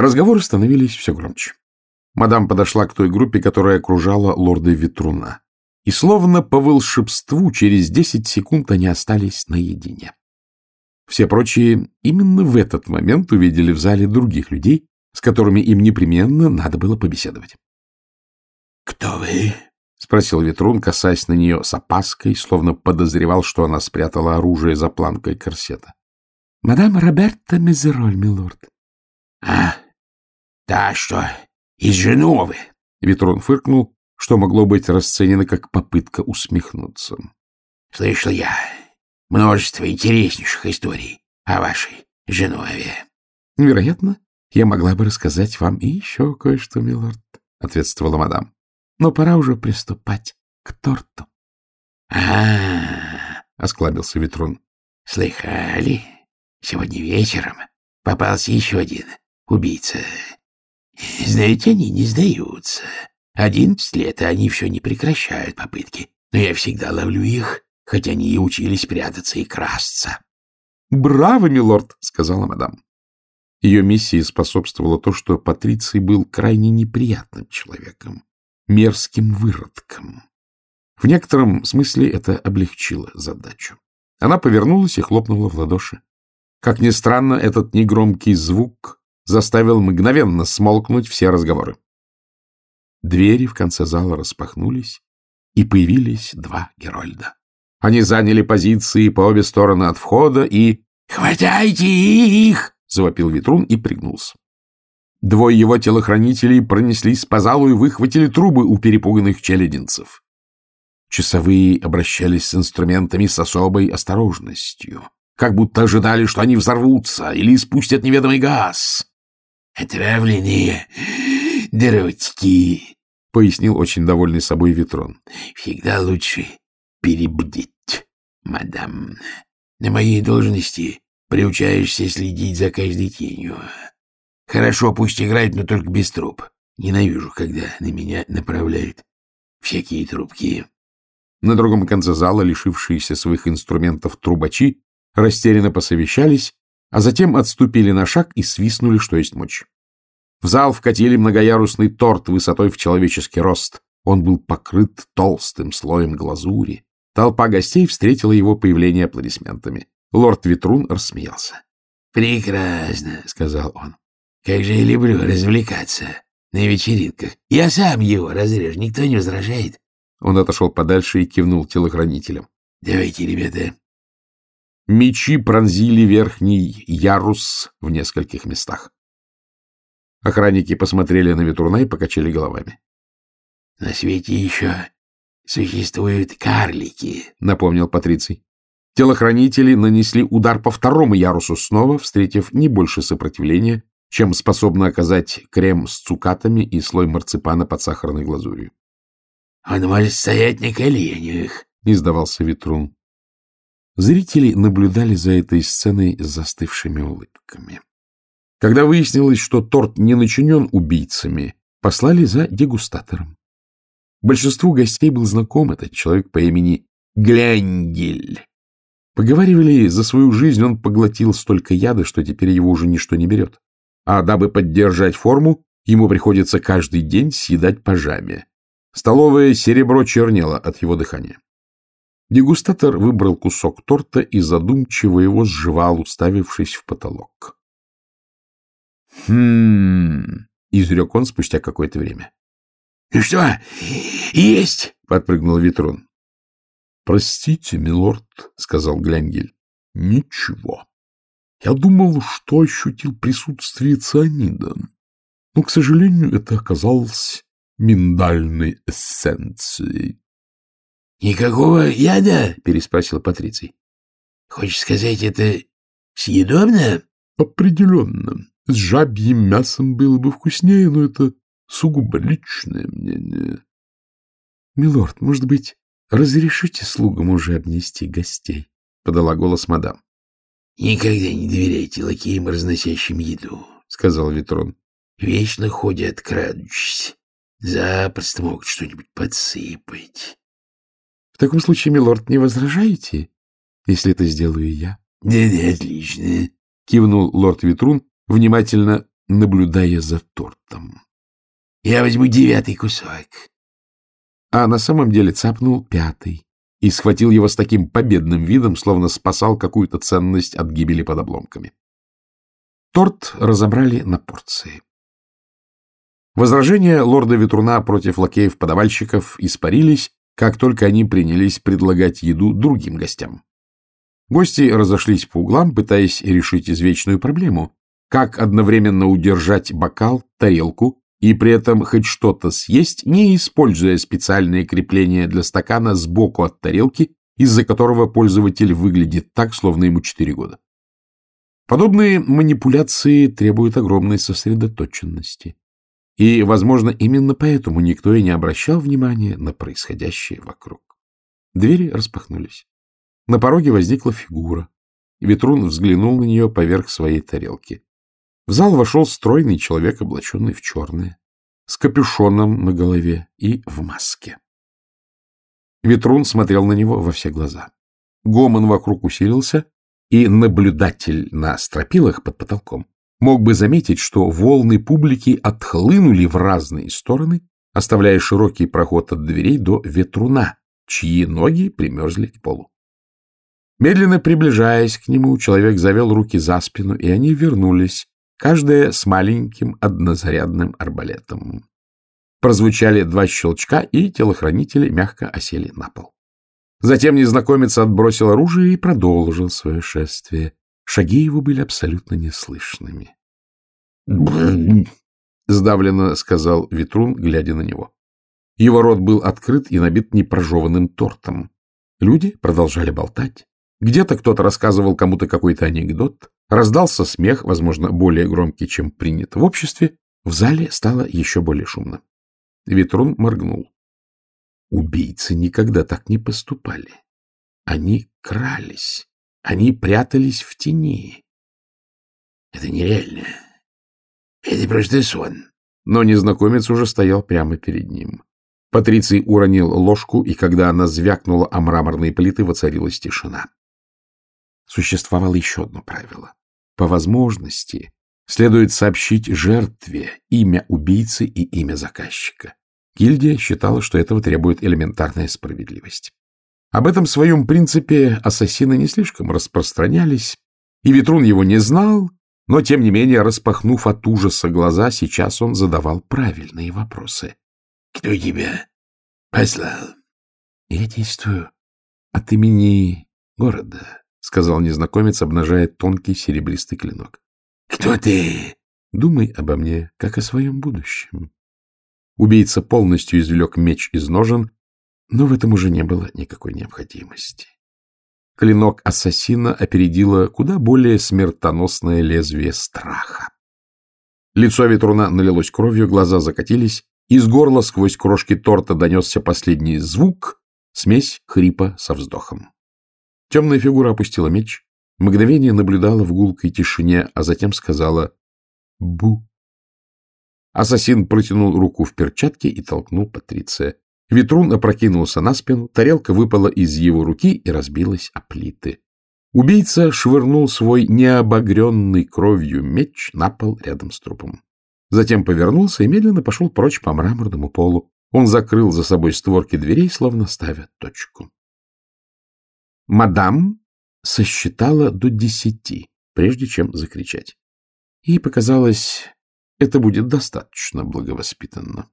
Разговоры становились все громче. Мадам подошла к той группе, которая окружала лорда Ветруна. И словно по волшебству через десять секунд они остались наедине. Все прочие именно в этот момент увидели в зале других людей, с которыми им непременно надо было побеседовать. — Кто вы? — спросил Ветрун, касаясь на нее с опаской, словно подозревал, что она спрятала оружие за планкой корсета. — Мадам Роберта Мезероль, милорд. — А, та, что из Женовы. Ветрун фыркнул, что могло быть расценено как попытка усмехнуться. — Слышал я множество интереснейших историй о вашей Женове. — Вероятно, я могла бы рассказать вам и еще кое-что, милорд, — ответствовала мадам. — Но пора уже приступать к торту. — А, — осклабился Ветрун, — слыхали? Сегодня вечером попался еще один убийца. Знаете, они не сдаются. Одиннадцать лет, и они все не прекращают попытки. Но я всегда ловлю их, хотя они и учились прятаться и красться. — Браво, милорд! — сказала мадам. Ее миссии способствовало то, что Патриций был крайне неприятным человеком, мерзким выродком. В некотором смысле это облегчило задачу. Она повернулась и хлопнула в ладоши. Как ни странно, этот негромкий звук заставил мгновенно смолкнуть все разговоры. Двери в конце зала распахнулись, и появились два Герольда. Они заняли позиции по обе стороны от входа и... «Хватайте их!» — завопил Витрун и пригнулся. Двое его телохранителей пронеслись по залу и выхватили трубы у перепуганных челядинцев. Часовые обращались с инструментами с особой осторожностью, как будто ожидали, что они взорвутся или испустят неведомый газ. «Отравленные дротики», — пояснил очень довольный собой Витрон. «Всегда лучше перебдеть, мадам. На моей должности приучаешься следить за каждой тенью. Хорошо, пусть играют, но только без труб. Ненавижу, когда на меня направляют всякие трубки». На другом конце зала, лишившиеся своих инструментов трубачи, растерянно посовещались, а затем отступили на шаг и свистнули, что есть мочь. В зал вкатили многоярусный торт высотой в человеческий рост. Он был покрыт толстым слоем глазури. Толпа гостей встретила его появление аплодисментами. Лорд Витрун рассмеялся. — Прекрасно, — сказал он. — Как же я люблю развлекаться на вечеринках. Я сам его разрежу, никто не возражает. Он отошел подальше и кивнул телохранителям. — Давайте, ребята. Мечи пронзили верхний ярус в нескольких местах. Охранники посмотрели на Витруна и покачали головами. — На свете еще существуют карлики, — напомнил Патриций. Телохранители нанесли удар по второму ярусу снова, встретив не больше сопротивления, чем способно оказать крем с цукатами и слой марципана под сахарной глазурью. — Он может стоять на коленях, — не сдавался Витрун. Зрители наблюдали за этой сценой с застывшими улыбками. Когда выяснилось, что торт не начинен убийцами, послали за дегустатором. Большинству гостей был знаком этот человек по имени Глянгель. Поговаривали, за свою жизнь он поглотил столько яда, что теперь его уже ничто не берет. А дабы поддержать форму, ему приходится каждый день съедать пажами. Столовое серебро чернело от его дыхания. Дегустатор выбрал кусок торта и задумчиво его сживал, уставившись в потолок. «Хм...» — изрек он спустя какое-то время. — Ну что, есть? — подпрыгнул Витрун. — Простите, милорд, — сказал Глянгель. — Ничего. Я думал, что ощутил присутствие цианида. Но, к сожалению, это оказалось миндальной эссенцией. — Никакого яда? — переспросил Патриций. — Хочешь сказать, это съедобно? — Определенно. С жабьим мясом было бы вкуснее, но это сугубо личное мнение. — Милорд, может быть, разрешите слугам уже обнести гостей? — подала голос мадам. — Никогда не доверяйте лакеям, разносящим еду, — сказал Витрон. — Вечно ходят, крадучись. Запросто могут что-нибудь подсыпать. — В таком случае, милорд, не возражаете, если это сделаю я? Да-да, отлично, — кивнул лорд Витрун, внимательно наблюдая за тортом. — Я возьму девятый кусок. А на самом деле цапнул пятый и схватил его с таким победным видом, словно спасал какую-то ценность от гибели под обломками. Торт разобрали на порции. Возражения лорда Ветруна против лакеев-подавальщиков испарились, как только они принялись предлагать еду другим гостям. Гости разошлись по углам, пытаясь решить извечную проблему, как одновременно удержать бокал, тарелку и при этом хоть что-то съесть, не используя специальные крепления для стакана сбоку от тарелки, из-за которого пользователь выглядит так, словно ему 4 года. Подобные манипуляции требуют огромной сосредоточенности. И, возможно, именно поэтому никто и не обращал внимания на происходящее вокруг. Двери распахнулись. На пороге возникла фигура. Ветрун взглянул на нее поверх своей тарелки. В зал вошел стройный человек, облаченный в черное, с капюшоном на голове и в маске. Ветрун смотрел на него во все глаза. Гомон вокруг усилился, и наблюдатель на стропилах под потолком мог бы заметить, что волны публики отхлынули в разные стороны, оставляя широкий проход от дверей до ветруна, чьи ноги примерзли к полу. Медленно приближаясь к нему, человек завел руки за спину, и они вернулись, каждая с маленьким однозарядным арбалетом. Прозвучали два щелчка, и телохранители мягко осели на пол. Затем незнакомец отбросил оружие и продолжил свое шествие. Шаги его были абсолютно неслышными. — сдавленно сказал Витрун, глядя на него. Его рот был открыт и набит непрожеванным тортом. Люди продолжали болтать. Где-то кто-то рассказывал кому-то какой-то анекдот. Раздался смех, возможно, более громкий, чем принято в обществе. В зале стало еще более шумно. Витрун моргнул. Убийцы никогда так не поступали. Они крались. Они прятались в тени. Это нереально. Это просто сон. Но незнакомец уже стоял прямо перед ним. Патриций уронил ложку, и когда она звякнула о мраморные плиты, воцарилась тишина. Существовало еще одно правило. По возможности следует сообщить жертве имя убийцы и имя заказчика. Гильдия считала, что этого требует элементарная справедливость. Об этом своем принципе ассасины не слишком распространялись, и Витрун его не знал, но, тем не менее, распахнув от ужаса глаза, сейчас он задавал правильные вопросы. — Кто тебя послал? — Я действую от имени города, — сказал незнакомец, обнажая тонкий серебристый клинок. — Кто ты? — Думай обо мне, как о своем будущем. Убийца полностью извлек меч из ножен но в этом уже не было никакой необходимости. Клинок ассасина опередило куда более смертоносное лезвие страха. Лицо ветруна налилось кровью, глаза закатились, из горла сквозь крошки торта донесся последний звук, смесь хрипа со вздохом. Темная фигура опустила меч, мгновение наблюдала в гулкой тишине, а затем сказала «Бу». Ассасин протянул руку в перчатке и толкнул Патриция. Витрун опрокинулся на спину, тарелка выпала из его руки и разбилась о плиты. Убийца швырнул свой необогренный кровью меч на пол рядом с трупом. Затем повернулся и медленно пошел прочь по мраморному полу. Он закрыл за собой створки дверей, словно ставя точку. Мадам сосчитала до десяти, прежде чем закричать. Ей показалось, это будет достаточно благовоспитанно.